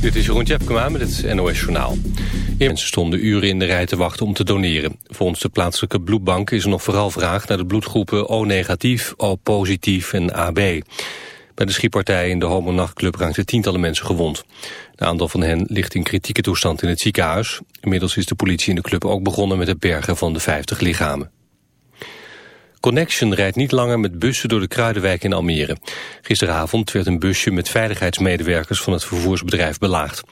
Dit is Jeroen Tjepkema met het NOS Journaal. Mensen stonden uren in de rij te wachten om te doneren. Volgens de plaatselijke bloedbank is er nog vooral vraag naar de bloedgroepen O-negatief, O-positief en AB. Bij de schietpartij in de Homo-nachtclub raakten tientallen mensen gewond. Een aantal van hen ligt in kritieke toestand in het ziekenhuis. Inmiddels is de politie in de club ook begonnen met het bergen van de 50 lichamen. Connection rijdt niet langer met bussen door de Kruidenwijk in Almere. Gisteravond werd een busje met veiligheidsmedewerkers van het vervoersbedrijf belaagd.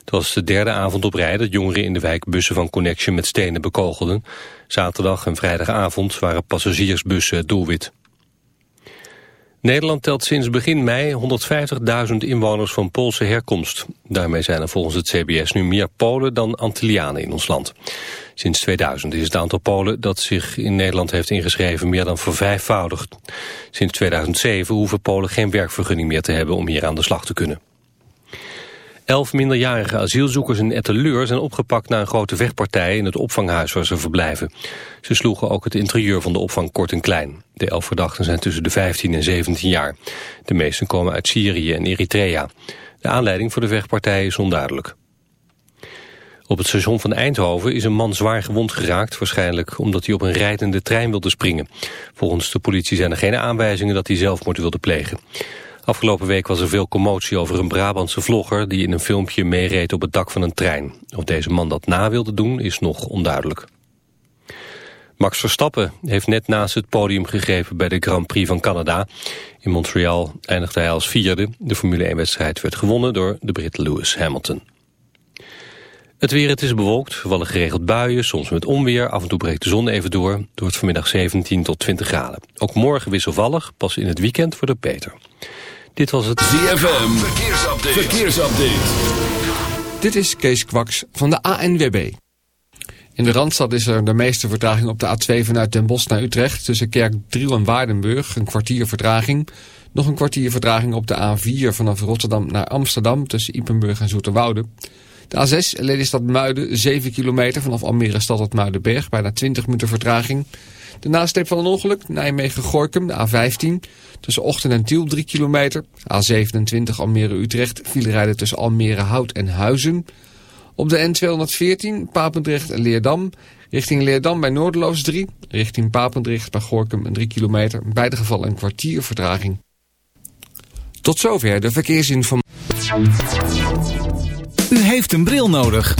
Het was de derde avond op rij dat jongeren in de wijk bussen van Connection met stenen bekogelden. Zaterdag en vrijdagavond waren passagiersbussen het doelwit. Nederland telt sinds begin mei 150.000 inwoners van Poolse herkomst. Daarmee zijn er volgens het CBS nu meer Polen dan Antillianen in ons land. Sinds 2000 is het aantal Polen dat zich in Nederland heeft ingeschreven meer dan vervijfvoudigd. Sinds 2007 hoeven Polen geen werkvergunning meer te hebben om hier aan de slag te kunnen. Elf minderjarige asielzoekers in Etteleur zijn opgepakt na een grote vechtpartij in het opvanghuis waar ze verblijven. Ze sloegen ook het interieur van de opvang kort en klein. De elf verdachten zijn tussen de 15 en 17 jaar. De meesten komen uit Syrië en Eritrea. De aanleiding voor de vechtpartij is onduidelijk. Op het station van Eindhoven is een man zwaar gewond geraakt... waarschijnlijk omdat hij op een rijdende trein wilde springen. Volgens de politie zijn er geen aanwijzingen dat hij zelfmoord wilde plegen. Afgelopen week was er veel commotie over een Brabantse vlogger... die in een filmpje meereed op het dak van een trein. Of deze man dat na wilde doen is nog onduidelijk. Max Verstappen heeft net naast het podium gegrepen bij de Grand Prix van Canada. In Montreal eindigde hij als vierde. De Formule 1-wedstrijd werd gewonnen door de Brit Lewis Hamilton. Het weer, het is bewolkt, vallen geregeld buien, soms met onweer. Af en toe breekt de zon even door, door het vanmiddag 17 tot 20 graden. Ook morgen wisselvallig, pas in het weekend wordt het beter. Dit was het ZFM, verkeersupdate. verkeersupdate. Dit is Kees Kwaks van de ANWB. In de Randstad is er de meeste vertraging op de A2 vanuit Den Bosch naar Utrecht... tussen Kerkdriel en Waardenburg, een kwartier vertraging... Nog een kwartier vertraging op de A4 vanaf Rotterdam naar Amsterdam tussen Ipenburg en Zoeterwoude. De A6 Lelystad Muiden, 7 kilometer vanaf Almere stad tot Muidenberg, bijna 20 minuten vertraging. De nasleep van een ongeluk, Nijmegen-Gorkum, de A15, tussen Ochten en Tiel 3 kilometer. A27 Almere-Utrecht, rijden tussen Almere-Hout en Huizen. Op de N214 Papendrecht en Leerdam, richting Leerdam bij Noorderloos 3, richting Papendrecht bij Gorkum 3 kilometer, in beide gevallen een kwartier vertraging. Tot zover de verkeersinformatie. U heeft een bril nodig.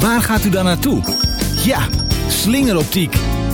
Waar gaat u dan naartoe? Ja, slingeroptiek.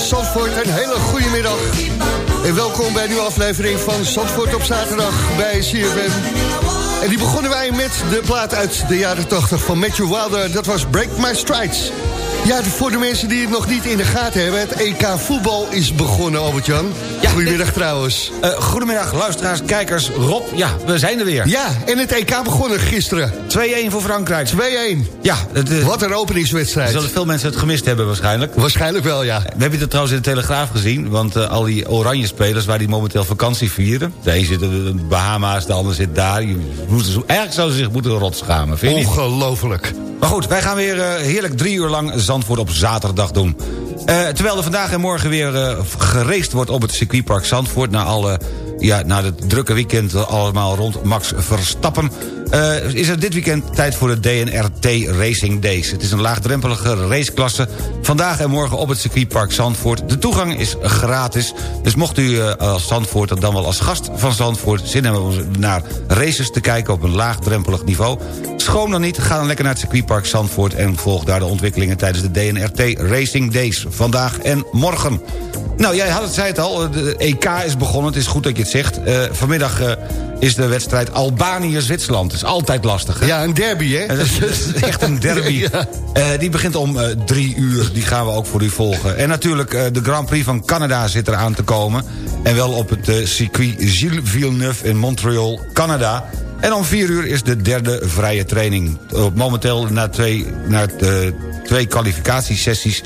Zandvoort. Een hele goede middag. En welkom bij een nieuwe aflevering van Zandvoort op zaterdag bij CFM. En die begonnen wij met de plaat uit de jaren 80 van Matthew Wilder. Dat was Break My Strides. Ja, voor de mensen die het nog niet in de gaten hebben... het EK voetbal is begonnen, Albert-Jan. Ja, goedemiddag trouwens. Uh, goedemiddag, luisteraars, kijkers. Rob, ja, we zijn er weer. Ja, en het EK begonnen gisteren. 2-1 voor Frankrijk. 2-1. Ja. Het, uh, Wat een openingswedstrijd. Zullen veel mensen het gemist hebben waarschijnlijk. Waarschijnlijk wel, ja. We hebben het trouwens in de Telegraaf gezien... want uh, al die oranje spelers waar die momenteel vakantie vieren... de een zit in de Bahama's, de ander zit daar. eigenlijk zouden ze zich moeten rot schamen, vind je Ongelooflijk. Maar goed, wij gaan weer heerlijk drie uur lang Zandvoort op zaterdag doen. Uh, terwijl er vandaag en morgen weer uh, gereest wordt op het circuitpark Zandvoort... na, alle, ja, na het drukke weekend allemaal rond Max Verstappen... Uh, is er dit weekend tijd voor de DNRT Racing Days. Het is een laagdrempelige raceklasse. Vandaag en morgen op het circuitpark Zandvoort. De toegang is gratis. Dus mocht u uh, als Zandvoort, dan wel als gast van Zandvoort... zin hebben om naar races te kijken op een laagdrempelig niveau... schoon dan niet, ga dan lekker naar het circuitpark Zandvoort... en volg daar de ontwikkelingen tijdens de DNRT Racing Days. Vandaag en morgen. Nou, jij had het, zei het al, de EK is begonnen. Het is goed dat je het zegt. Vanmiddag is de wedstrijd Albanië-Zwitserland. Is altijd lastig, hè? Ja, een derby, hè? Dat is, echt een derby. ja. uh, die begint om drie uur. Die gaan we ook voor u volgen. En natuurlijk, de Grand Prix van Canada zit eraan te komen. En wel op het circuit Gilles Villeneuve in Montreal, Canada. En om vier uur is de derde vrije training. Momenteel na twee, na, twee kwalificatiesessies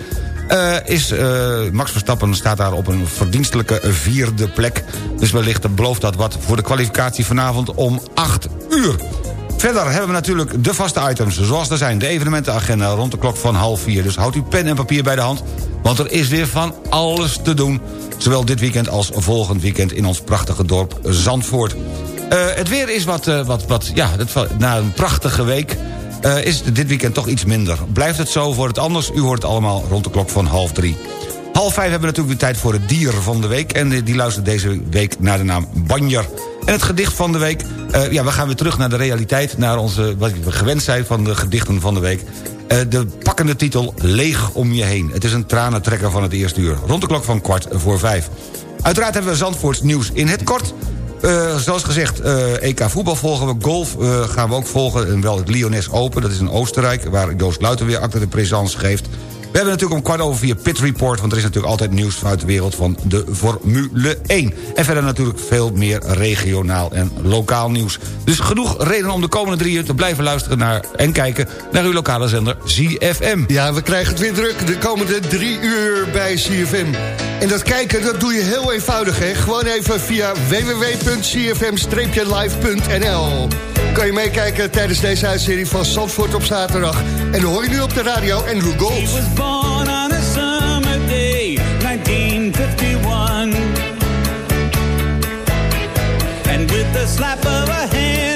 uh, is, uh, Max Verstappen staat daar op een verdienstelijke vierde plek. Dus wellicht belooft dat wat voor de kwalificatie vanavond om 8 uur. Verder hebben we natuurlijk de vaste items, zoals er zijn. De evenementenagenda rond de klok van half vier. Dus houdt uw pen en papier bij de hand, want er is weer van alles te doen. Zowel dit weekend als volgend weekend in ons prachtige dorp Zandvoort. Uh, het weer is wat, wat, wat ja, na een prachtige week uh, is dit weekend toch iets minder. Blijft het zo, wordt het anders? U hoort het allemaal rond de klok van half drie. Half vijf hebben we natuurlijk weer tijd voor het dier van de week... en die luistert deze week naar de naam Banjer. En het gedicht van de week... Uh, ja, we gaan weer terug naar de realiteit... naar onze, wat we gewend zijn van de gedichten van de week... De pakkende titel Leeg om je heen. Het is een tranentrekker van het eerste uur. Rond de klok van kwart voor vijf. Uiteraard hebben we Zandvoorts nieuws in het kort... Uh, zoals gezegd, uh, EK voetbal volgen we. Golf uh, gaan we ook volgen. En wel het Lyonnais Open, dat is in Oostenrijk... waar Joost Luiten weer achter de présence geeft. We hebben natuurlijk om kwart over vier Pit Report... want er is natuurlijk altijd nieuws vanuit de wereld van de Formule 1. En verder natuurlijk veel meer regionaal en lokaal nieuws. Dus genoeg reden om de komende drie uur te blijven luisteren naar... en kijken naar uw lokale zender ZFM. Ja, we krijgen het weer druk de komende drie uur bij ZFM. En dat kijken, dat doe je heel eenvoudig, hè? Gewoon even via www.cfm-live.nl Kan je meekijken tijdens deze uitzending van Zandvoort op zaterdag. En dan hoor je nu op de radio en Google. He was born on a summer day, 1951. And with the slap of a hand,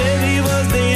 said he was the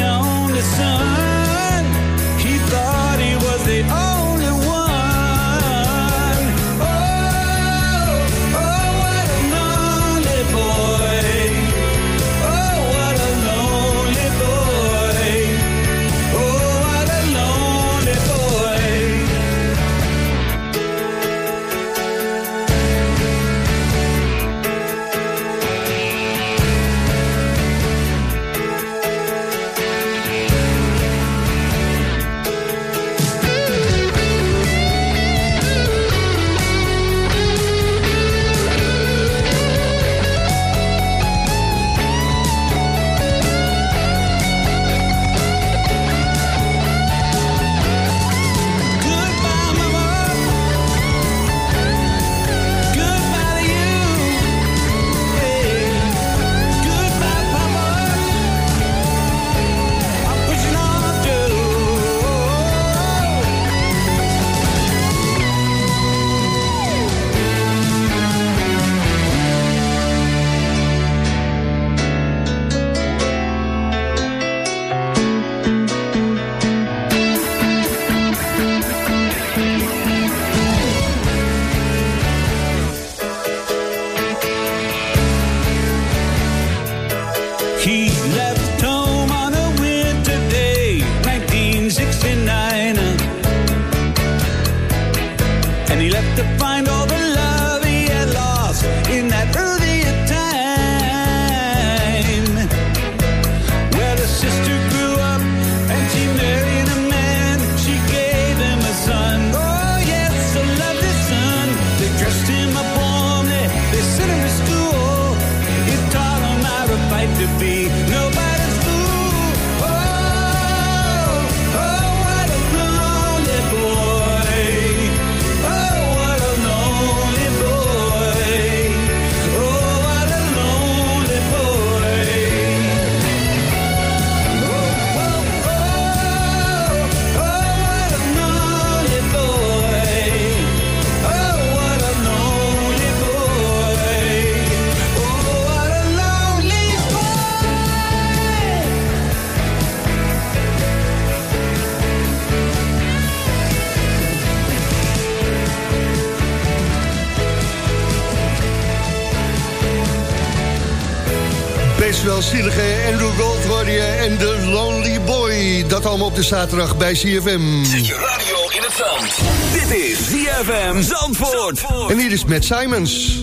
op de zaterdag bij CFM. Zet je radio in het zand. Dit is CFM Zandvoort. En hier is Matt Simons.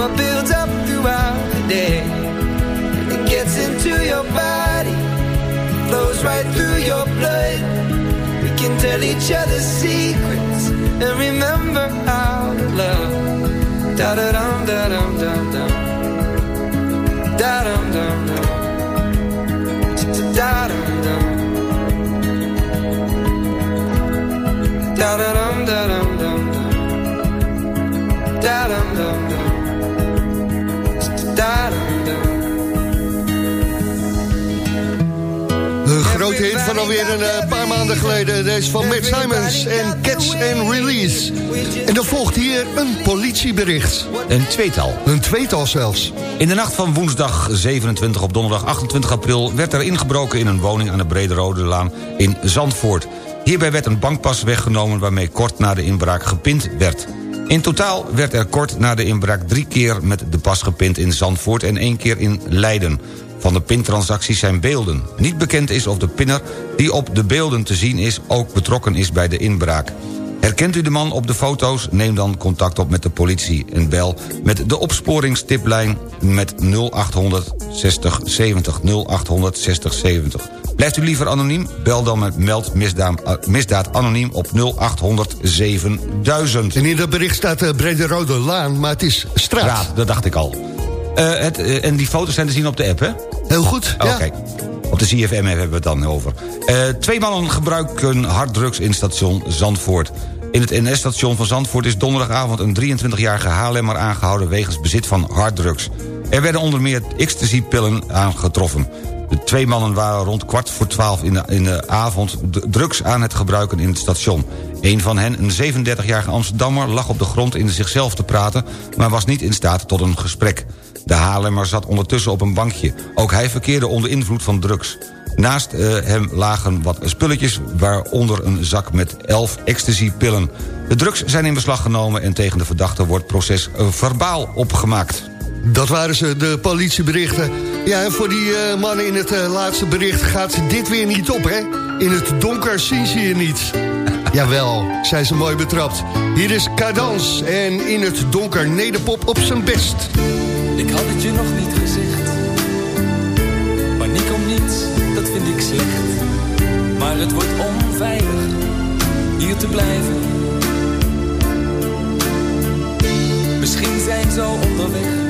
what builds up throughout the day. It gets into your body, flows right through your blood. We can tell each other secrets and remember how to love. Da da dum da dum dum dum. Van alweer een eh, paar maanden geleden. Deze van Matt Simons en Catch and Release. En dan volgt hier een politiebericht. Een tweetal. Een tweetal zelfs. In de nacht van woensdag 27 op donderdag 28 april... werd er ingebroken in een woning aan de Brede Rode Laan in Zandvoort. Hierbij werd een bankpas weggenomen waarmee kort na de inbraak gepind werd. In totaal werd er kort na de inbraak drie keer met de pas gepind in Zandvoort... en één keer in Leiden. Van de pintransacties zijn beelden. Niet bekend is of de pinner die op de beelden te zien is... ook betrokken is bij de inbraak. Herkent u de man op de foto's? Neem dan contact op met de politie en bel met de opsporingstiplijn met 0800 60 70 0800 60 70. Blijft u liever anoniem? Bel dan met meld misdaad, uh, misdaad anoniem op 0800 7000. En in dat bericht staat uh, Brede Rode Laan, maar het is straat. Straat, dat dacht ik al. Uh, het, uh, en die foto's zijn te zien op de app, hè? Heel goed, oh, ja. Kijk, op de CFM hebben we het dan over. Uh, twee mannen gebruiken harddrugs in station Zandvoort. In het NS-station van Zandvoort is donderdagavond een 23-jarige Haarlemmer aangehouden... wegens bezit van harddrugs. Er werden onder meer ecstasy-pillen aangetroffen. De twee mannen waren rond kwart voor twaalf in de, de avond... drugs aan het gebruiken in het station. Een van hen, een 37-jarige Amsterdammer, lag op de grond in zichzelf te praten... maar was niet in staat tot een gesprek. De Haarlemmer zat ondertussen op een bankje. Ook hij verkeerde onder invloed van drugs. Naast uh, hem lagen wat spulletjes, waaronder een zak met 11 ecstasy-pillen. De drugs zijn in beslag genomen en tegen de verdachte wordt proces uh, verbaal opgemaakt. Dat waren ze, de politieberichten. Ja, en voor die uh, mannen in het laatste bericht gaat dit weer niet op, hè? In het donker zien ze je niet. Jawel, zijn ze mooi betrapt. Hier is Cadans en in het donker nederpop op zijn best. Ik had het je nog niet gezegd. Paniek om niets, dat vind ik slecht. Maar het wordt onveilig hier te blijven. Misschien zijn ze al onderweg,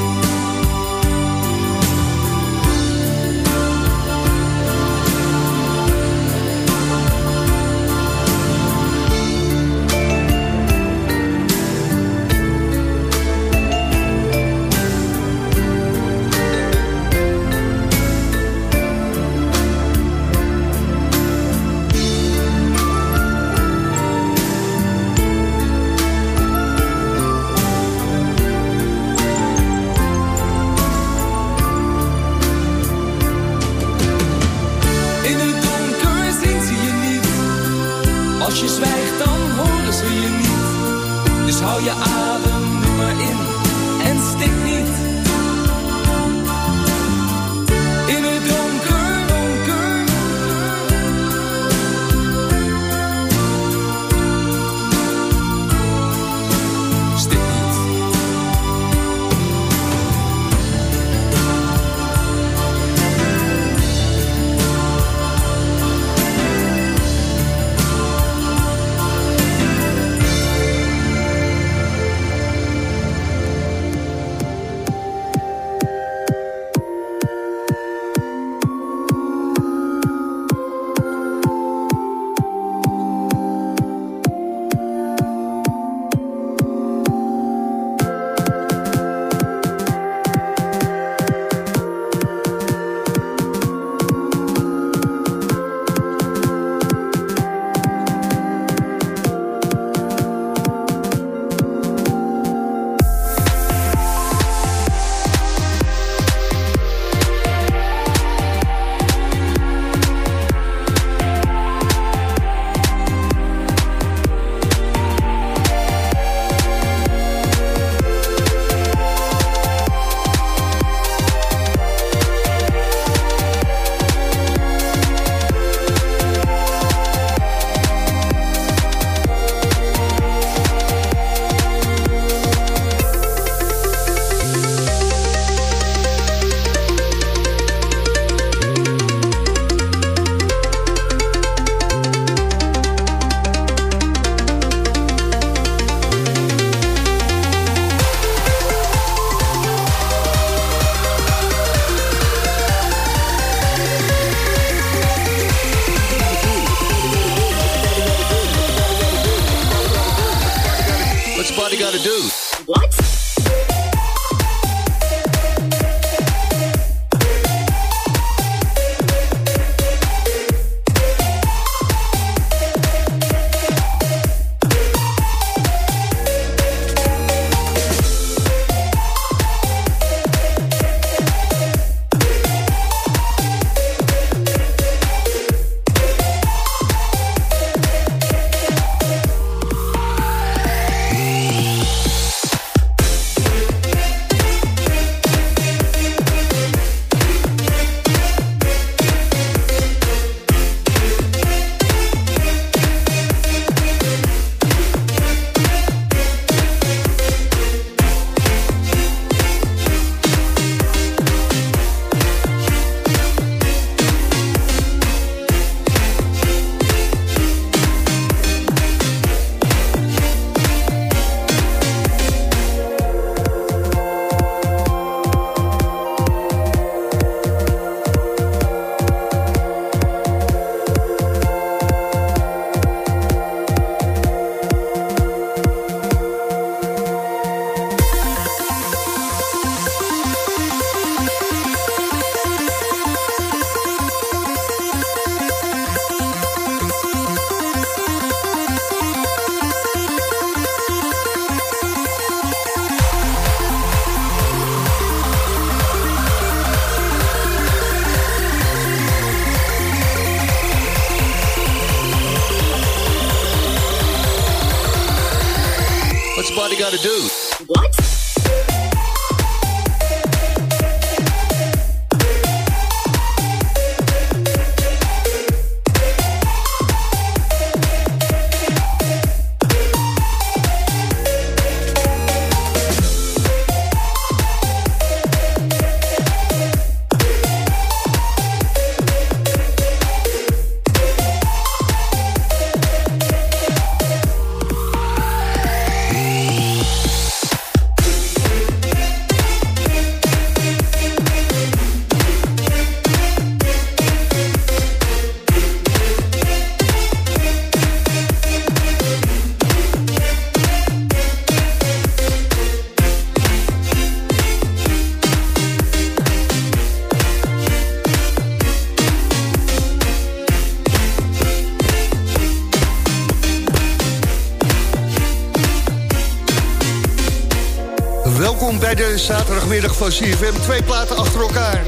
Zaterdagmiddag van CFM. Twee platen achter elkaar.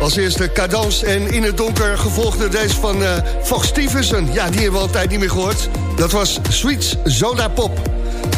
Als eerste Cadans en In het Donker, gevolgd door deze van uh, Fox Stevenson. Ja, die hebben we al een tijd niet meer gehoord. Dat was Sweets Soda Pop.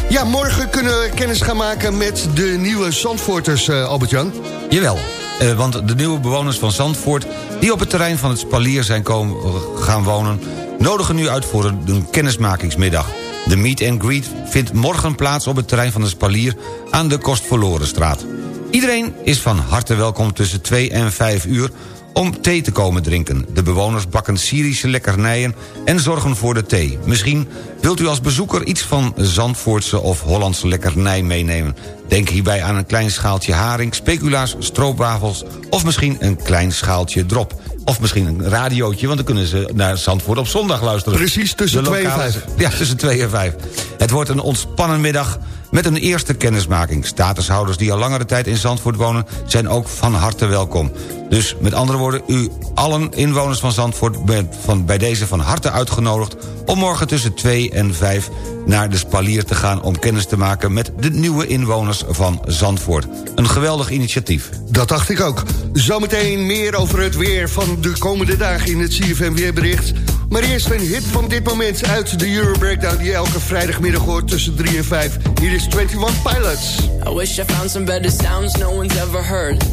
Ja, morgen kunnen we kennis gaan maken met de nieuwe Zandvoorters, uh, Albert-Jan. Jawel, uh, want de nieuwe bewoners van Zandvoort... die op het terrein van het Spalier zijn komen, gaan wonen... nodigen nu uit voor een kennismakingsmiddag. De meet and greet vindt morgen plaats op het terrein van de Spalier... aan de Kostverlorenstraat. Iedereen is van harte welkom tussen 2 en 5 uur om thee te komen drinken. De bewoners bakken Syrische lekkernijen en zorgen voor de thee. Misschien wilt u als bezoeker iets van Zandvoortse of Hollandse lekkernij meenemen. Denk hierbij aan een klein schaaltje haring, speculaas, stroopwafels... of misschien een klein schaaltje drop. Of misschien een radiootje, want dan kunnen ze naar Zandvoort op zondag luisteren. Precies, tussen 2 en 5. Ja, tussen 2 en 5. Het wordt een ontspannen middag met een eerste kennismaking. Statushouders die al langere tijd in Zandvoort wonen... zijn ook van harte welkom. Dus met andere woorden, u allen inwoners van Zandvoort... bent van, bij deze van harte uitgenodigd... om morgen tussen 2 en 5 naar de Spalier te gaan... om kennis te maken met de nieuwe inwoners van Zandvoort. Een geweldig initiatief. Dat dacht ik ook. Zometeen meer over het weer van de komende dagen in het CFM Weerbericht... Maar eerst een hit van dit moment uit de Euro Breakdown... die elke vrijdagmiddag hoort tussen 3 en 5. Hier is 21 Pilots. I wish I found some better sounds no one's ever heard.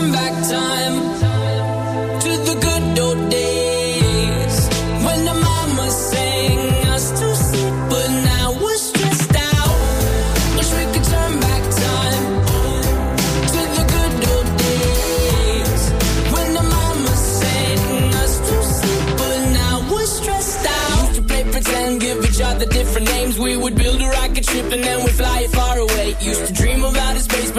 Used to the good old days. When the mama sang us to sleep but now we're stressed out. Wish we could turn back time to the good old days. When the mama sang us to sleep but now we're stressed out. You could play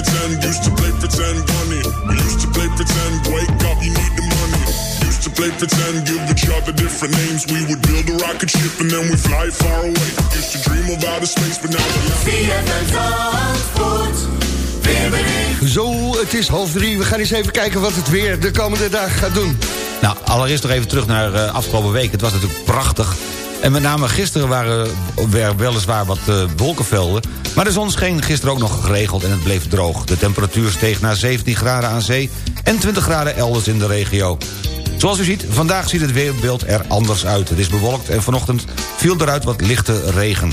pretend, used to play pretend, bunny. We used to play pretend, wake up, you need the money. Used to play pretend, give each other different names. We would build a rocket ship and then we fly far away. Used to dream of outer space, but now we're Zo, het is half drie. We gaan eens even kijken wat het weer de komende dag gaat doen. Nou, allereerst nog even terug naar uh, afgelopen week. Het was natuurlijk prachtig. En met name gisteren waren er weliswaar wat uh, wolkenvelden... maar de zon scheen gisteren ook nog geregeld en het bleef droog. De temperatuur steeg naar 17 graden aan zee... en 20 graden elders in de regio. Zoals u ziet, vandaag ziet het weerbeeld er anders uit. Het is bewolkt en vanochtend viel eruit wat lichte regen.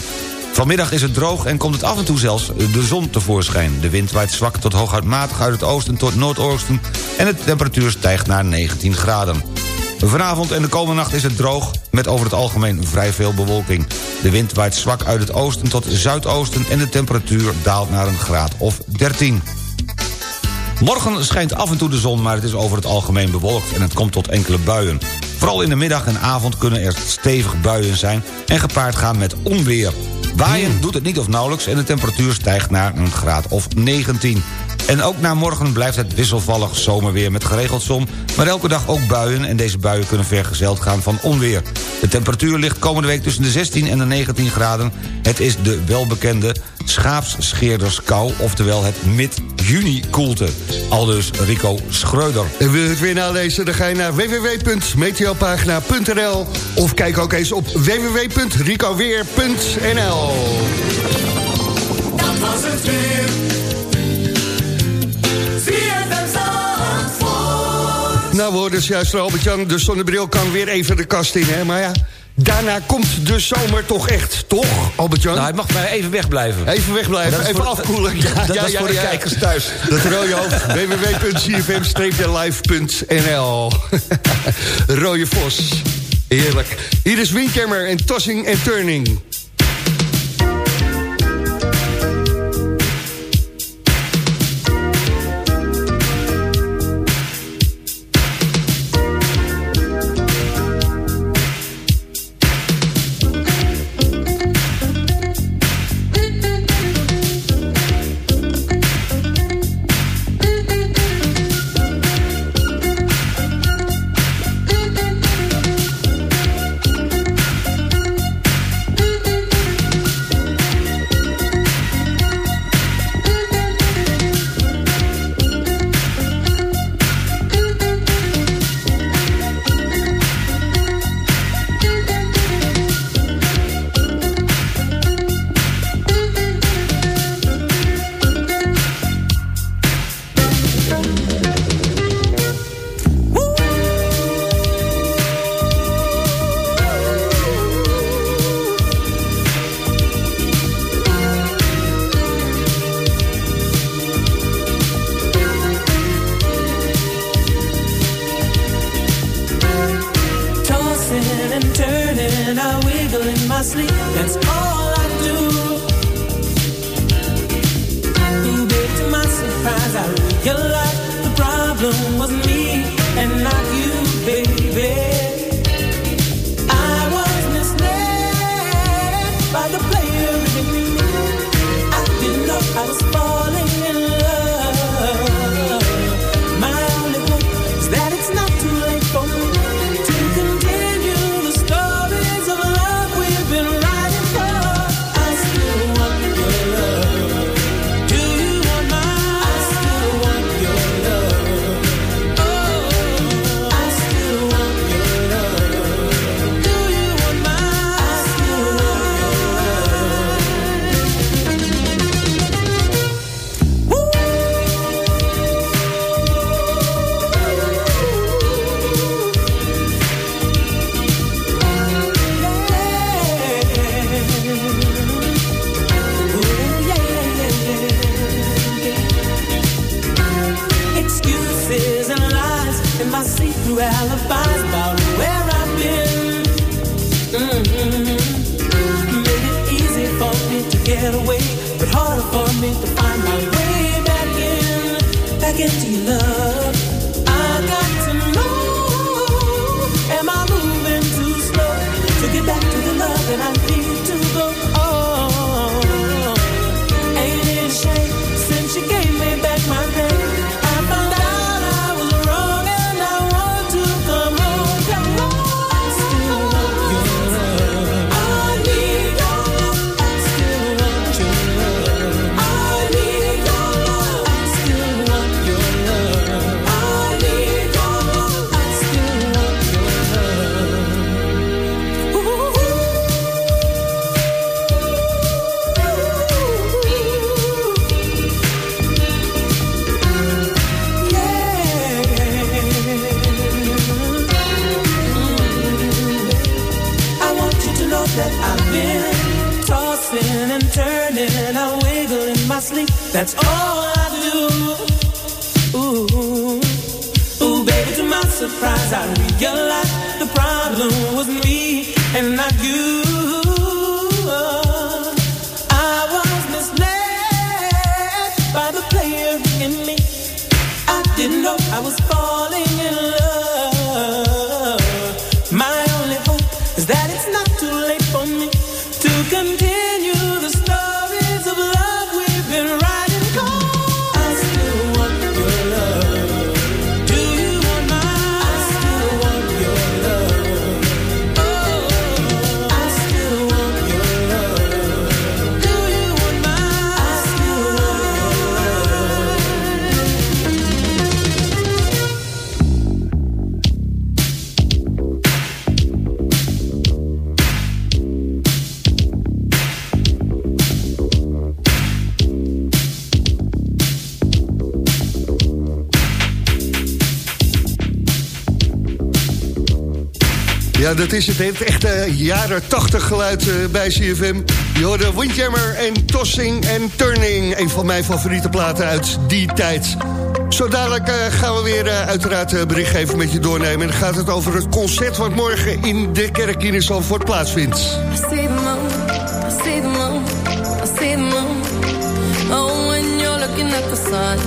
Vanmiddag is het droog en komt het af en toe zelfs de zon tevoorschijn. De wind waait zwak tot hooguit matig uit het oosten tot noordoosten... en de temperatuur stijgt naar 19 graden. Vanavond en de komende nacht is het droog, met over het algemeen vrij veel bewolking. De wind waait zwak uit het oosten tot zuidoosten... en de temperatuur daalt naar een graad of 13. Morgen schijnt af en toe de zon, maar het is over het algemeen bewolkt... en het komt tot enkele buien. Vooral in de middag en avond kunnen er stevig buien zijn... en gepaard gaan met onweer. Waaien doet het niet of nauwelijks en de temperatuur stijgt naar een graad of 19. En ook na morgen blijft het wisselvallig zomerweer met geregeld zon... maar elke dag ook buien en deze buien kunnen vergezeld gaan van onweer. De temperatuur ligt komende week tussen de 16 en de 19 graden. Het is de welbekende schaapsscheerderskou, oftewel het mid-juni koelte. Aldus Rico Schreuder. En wil je het weer nalezen, dan ga je naar www.meteopagina.nl of kijk ook eens op www.ricoweer.nl Dat was het weer. Nou, we hoorden juist Albert-Jan, de zonnebril kan weer even de kast in, hè? Maar ja, daarna komt de zomer toch echt, toch, Albert-Jan? Nou, hij mag maar even wegblijven. Even wegblijven, even voor, afkoelen. Ja, dat, ja, ja, voor de kijkers thuis. Dat rode hoofd, www.cfm-live.nl Rode Vos, heerlijk. Hier is Windjammer en Tossing en Turning. That's all I do. Ooh, ooh, baby, to my surprise, I realize the problem. Ja, dat is het. Het echte jaren 80 geluid eh, bij CFM. Je de Windjammer en Tossing en Turning. Een van mijn favoriete platen uit die tijd. Zo dadelijk eh, gaan we weer eh, uiteraard bericht geven met je doornemen. En dan gaat het over het concert wat morgen in de kerk in Zandvoort plaatsvindt. Oh, when you're looking at the sun.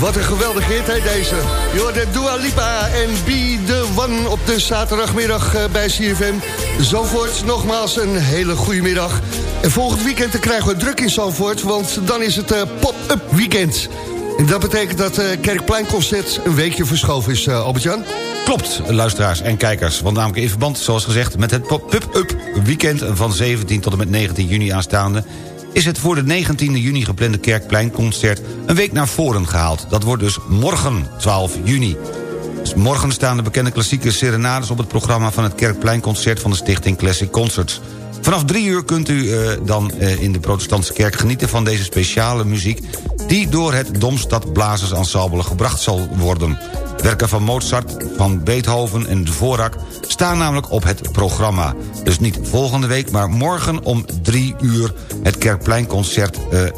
Wat een geweldig hit, hè, deze. Joh, de Dua Lipa en Be The One op de zaterdagmiddag eh, bij CFM. Zandvoort, nogmaals een hele goede middag. En volgend weekend krijgen we druk in Zandvoort... want dan is het eh, pop-up weekend. En dat betekent dat het Kerkpleinconcert een weekje verschoven is, Albert-Jan. Klopt, luisteraars en kijkers. Want namelijk in verband, zoals gezegd, met het pop-up weekend... van 17 tot en met 19 juni aanstaande is het voor de 19e juni geplande Kerkpleinconcert een week naar voren gehaald. Dat wordt dus morgen, 12 juni. Dus morgen staan de bekende klassieke serenades op het programma... van het Kerkpleinconcert van de stichting Classic Concerts. Vanaf drie uur kunt u uh, dan uh, in de protestantse kerk genieten van deze speciale muziek... die door het Domstad Blazers Ensemble gebracht zal worden. Werken van Mozart, van Beethoven en Dvorak staan namelijk op het programma. Dus niet volgende week, maar morgen om drie uur... het Kerkpleinconcert uh, uh,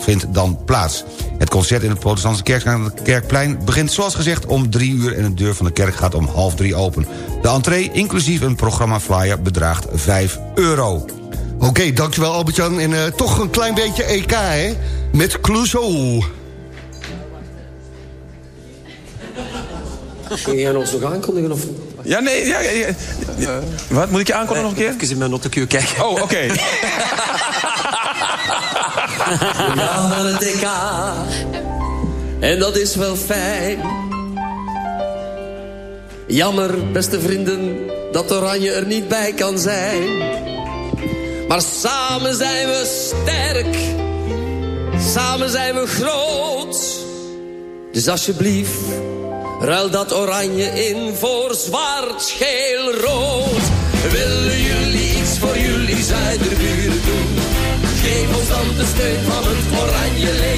vindt dan plaats. Het concert in het protestantse kerk, Kerkplein begint zoals gezegd om drie uur... en de deur van de kerk gaat om half drie open. De entree, inclusief een programmaflyer, bedraagt 5 euro. Oké, dankjewel Albert-Jan. En uh, toch een klein beetje EK, hè? Met Clouseau. Kun jij ons nog aankondigen? Of? Ja, nee, ja, ja, ja. Uh, Wat, moet ik je aankondigen nog een keer? Even in mijn notencue kijken. Oh, oké. Okay. ja, van het EK. En dat is wel fijn. Jammer, beste vrienden, dat Oranje er niet bij kan zijn. Maar samen zijn we sterk. Samen zijn we groot. Dus alsjeblieft Ruil dat oranje in voor zwart, geel, rood. Willen jullie iets voor jullie zuiderburen doen? Geef ons dan de steun van het oranje legioen.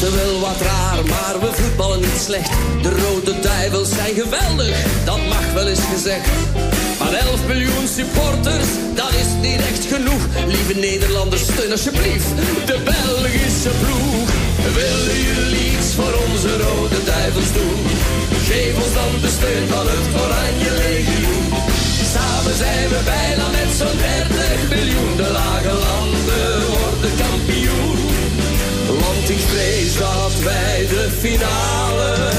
Praten wel wat raar, maar we voetballen niet slecht. De rode duivels zijn geweldig, dat mag wel eens gezegd. Maar 11 miljoen supporters, dat is niet echt genoeg. Lieve Nederlanders, steun alsjeblieft de Belgische ploeg. Willen jullie iets voor onze rode duivels doen? Geef ons dan de steun van het Oranje Legioen. Samen zijn we bijna met zo'n 30 miljoen. De lage landen worden kampioen. Ik vrees dat wij de finale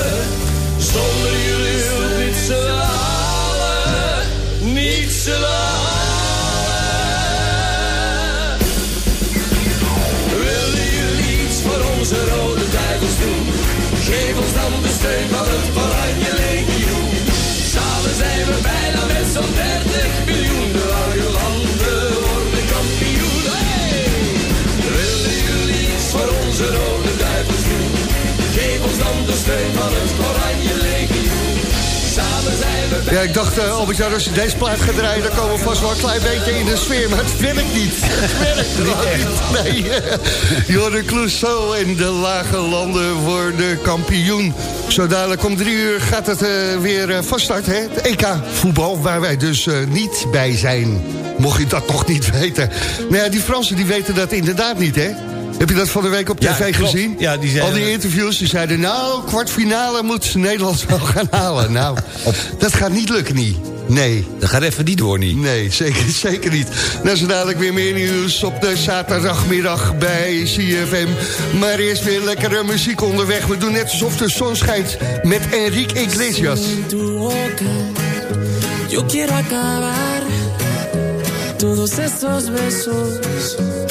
zonder jullie niet zullen halen. Niet zullen halen. Willen jullie iets voor onze rode duivels doen? Geef ons dan de steun van het Oranje Legioen. Samen zijn we bijna met zo'n 30 miljoen. Onze rode duivels doen? Geef ons dan de steun van het Oranje Legioen. Samen zijn we Ja, ik dacht, uh, Albert Jan, als je deze plaat gaat draaien... dan komen we vast wel een klein beetje in de sfeer. Maar het werkt niet. Het werkt gewoon niet. Nee. Jorre Clouseau en de lage landen worden kampioen. Zo dadelijk om drie uur gaat het uh, weer uh, van start, hè? Het EK voetbal, waar wij dus uh, niet bij zijn. Mocht je dat nog niet weten. Nou ja, die Fransen die weten dat inderdaad niet, hè? Heb je dat van de week op tv ja, gezien? Ja, die zeiden... Al die interviews, die zeiden... nou, kwartfinale moet Nederland wel gaan halen. Nou, dat gaat niet lukken, niet. Nee. Dat gaat even niet door, niet. Nee, zeker, zeker niet. Nou, zo dadelijk weer meer nieuws op de zaterdagmiddag bij CFM. Maar eerst weer lekkere muziek onderweg. We doen net alsof de zon schijnt met Enrique Iglesias. Yo quiero acabar todos esos besos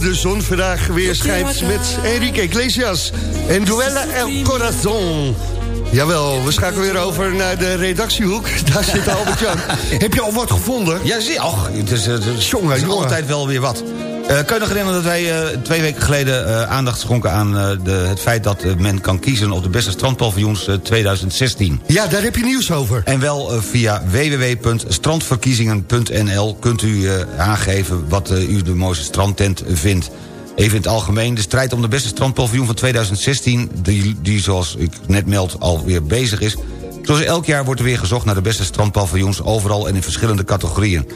De zon vandaag weer schijnt met Enrique Iglesias. En Duella El Corazon. Jawel, we schakelen weer over naar de redactiehoek. Daar zit Albert-Jan. Heb je al wat gevonden? Ja, zie Och, het is, het is, Jongen, het is jongen. altijd wel weer wat. Eh, kan je nog herinneren dat wij eh, twee weken geleden eh, aandacht schonken aan de, het feit dat men kan kiezen op de beste strandpaviljoens eh, 2016? Ja, daar heb je nieuws over. En wel via www.strandverkiezingen.nl kunt u aangeven wat u de mooiste strandtent vindt. Even in het algemeen, de strijd om de beste strandpaviljoen van 2016... die, die zoals ik net meld alweer bezig is... Zoals elk jaar wordt er weer gezocht naar de beste strandpaviljoens... overal en in verschillende categorieën.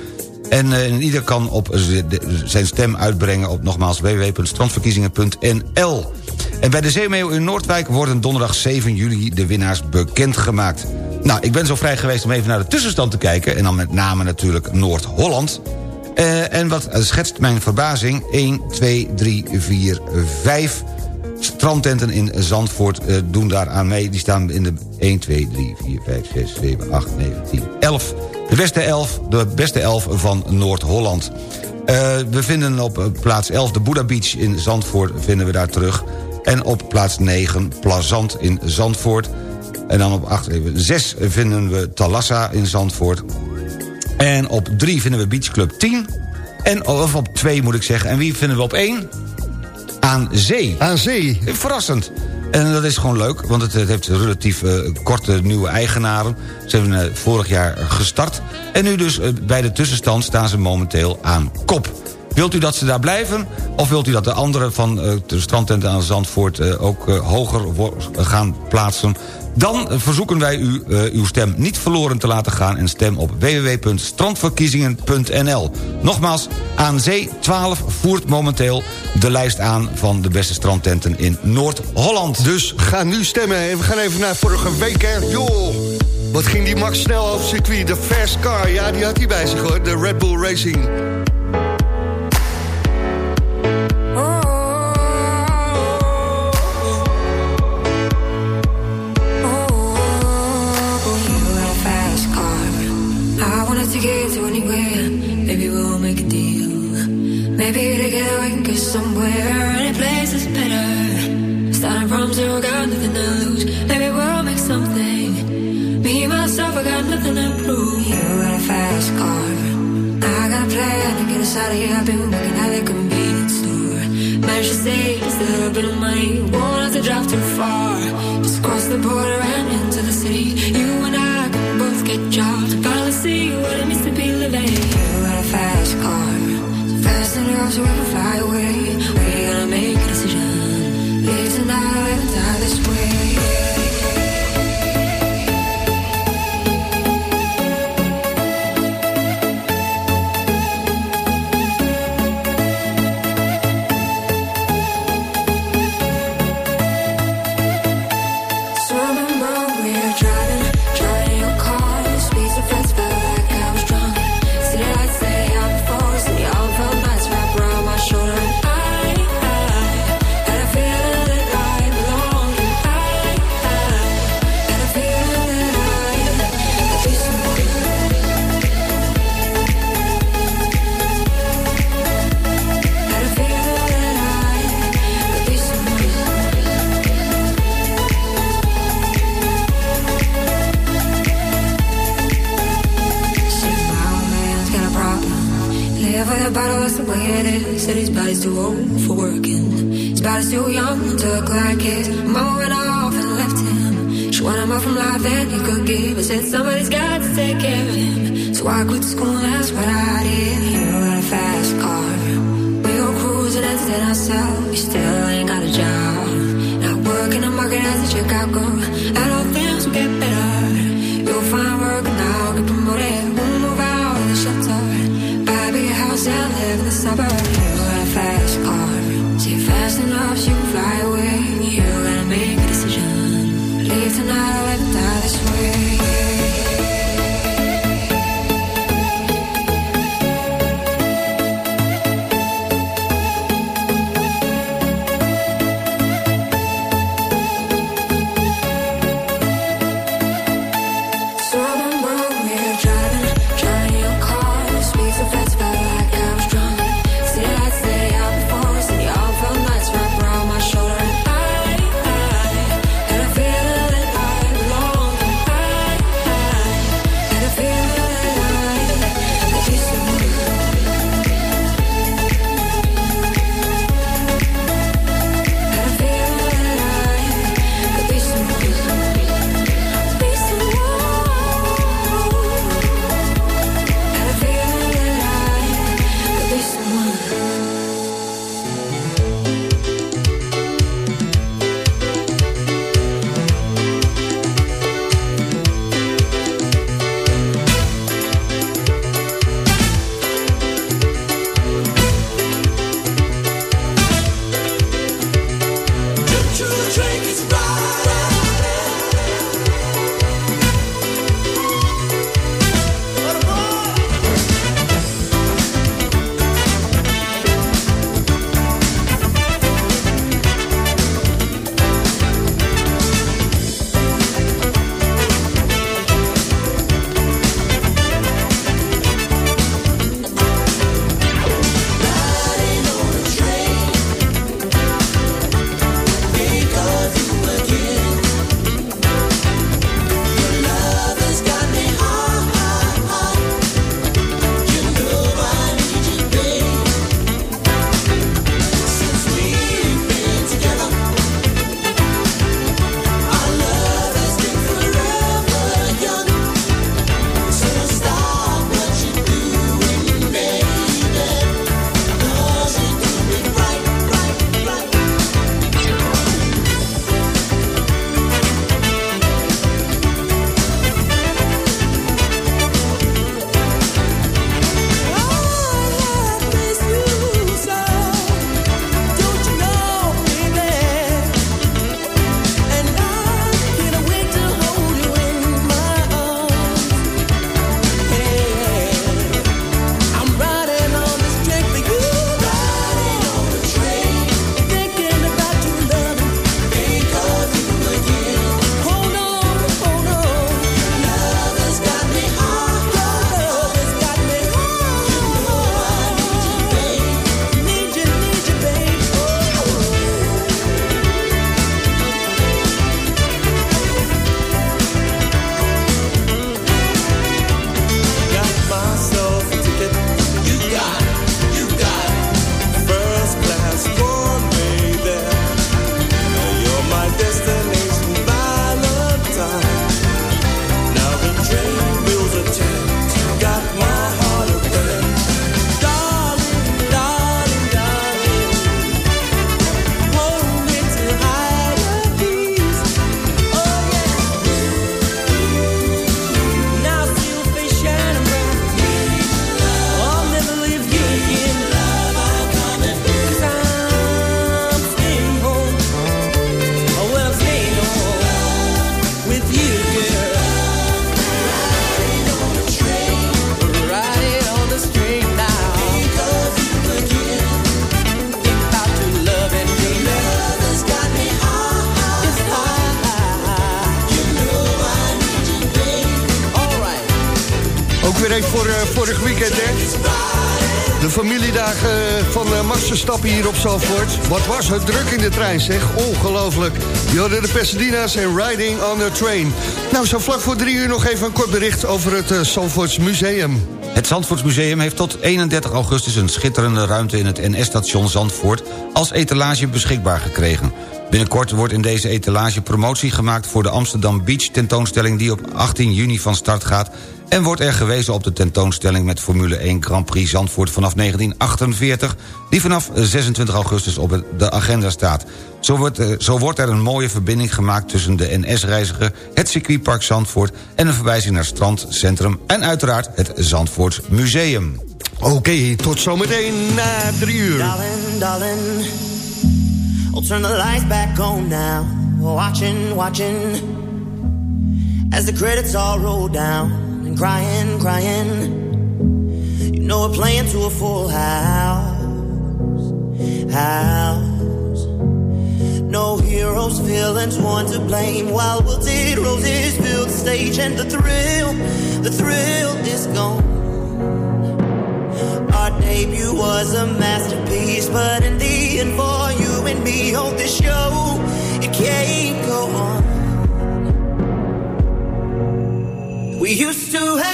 En eh, ieder kan op zijn stem uitbrengen op nogmaals www.strandverkiezingen.nl. En bij de Zeemeeuw in Noordwijk worden donderdag 7 juli de winnaars bekendgemaakt. Nou, ik ben zo vrij geweest om even naar de tussenstand te kijken... en dan met name natuurlijk Noord-Holland. Eh, en wat schetst mijn verbazing? 1, 2, 3, 4, 5 strandtenten in Zandvoort eh, doen daar aan mee. Die staan in de 1, 2, 3, 4, 5, 6, 7, 8, 9, 10, 11. De beste 11, de beste 11 van Noord-Holland. Eh, we vinden op eh, plaats 11 de Buddha Beach in Zandvoort vinden we daar terug. En op plaats 9 Plazant in Zandvoort. En dan op 8, 6 vinden we Talassa in Zandvoort. En op 3 vinden we Beach Club 10. En of op 2 moet ik zeggen. En wie vinden we op 1? Aan zee. Aan zee. Verrassend. En dat is gewoon leuk, want het, heeft relatief eh, korte nieuwe eigenaren. Ze hebben eh, vorig jaar gestart. En nu dus eh, bij de tussenstand staan ze momenteel aan kop. Wilt u dat ze daar blijven? Of wilt u dat de anderen van de strandtenten aan Zandvoort... ook hoger gaan plaatsen? Dan verzoeken wij u eh, uw stem niet verloren te laten gaan... en stem op www.strandverkiezingen.nl. Nogmaals, aan Zee 12 voert momenteel de lijst aan... van de beste strandtenten in Noord-Holland. Dus ga nu stemmen. En we gaan even naar vorige week, hè. Joh, wat ging die Max snel over circuit. De Fast Car, ja, die had hij bij zich, hoor. De Red Bull Racing. Somewhere. Any place is better. Starting from zero, got nothing to lose. Maybe we'll make something. Me myself, I got nothing to prove. You got a fast car. I got a plan to get us out of here. I've been working at a convenience store. Managed to save just a little bit of money. Won't have to drive too far. Just cross the border and into the city. You and I can both get jobs. Fast enough so we can fly away. Hier op Zalvoort. Wat was het druk in de trein, zeg. Ongelooflijk. Je hadden de Pasadena's en Riding on the Train. Nou, zo vlak voor drie uur nog even een kort bericht over het uh, Zalvoorts Museum. Het Zandvoortsmuseum heeft tot 31 augustus... een schitterende ruimte in het NS-station Zandvoort... als etalage beschikbaar gekregen. Binnenkort wordt in deze etalage promotie gemaakt... voor de Amsterdam Beach tentoonstelling die op 18 juni van start gaat... en wordt er gewezen op de tentoonstelling met Formule 1 Grand Prix Zandvoort vanaf 1948... die vanaf 26 augustus op de agenda staat. Zo wordt, er, zo wordt er een mooie verbinding gemaakt tussen de NS-reiziger... het circuitpark Zandvoort en een verwijzing naar strand, centrum... en uiteraard het Zandvoort Museum. Oké, tot zometeen na drie uur. Darling, darling, I'll turn the lights back on now. Watching, watching, as the credits all roll down. Crying, crying, you know we're playing to a full house, house. No heroes, villains, one to blame. While wilted roses fill the stage, and the thrill, the thrill is gone. Our debut was a masterpiece, but in the end, for you and me, hold this show, used to have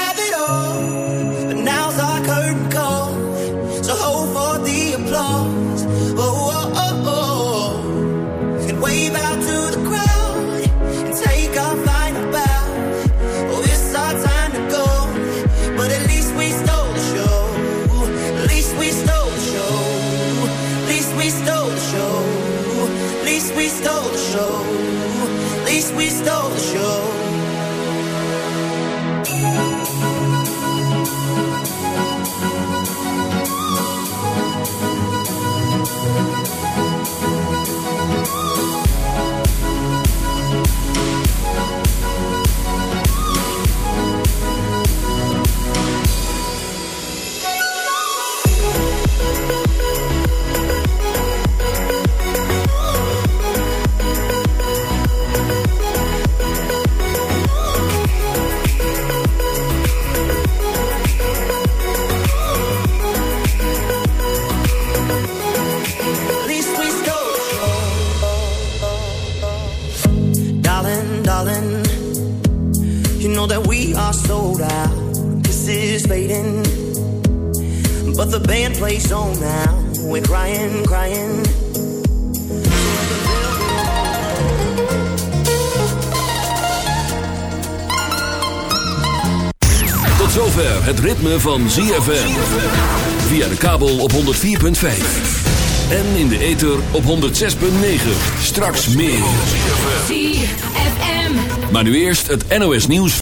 plays on now. We're crying, crying. Tot zover het ritme van ZFM. Via de kabel op 104.5. En in de ether op 106.9. Straks meer. ZFM. Maar nu eerst het NOS nieuws.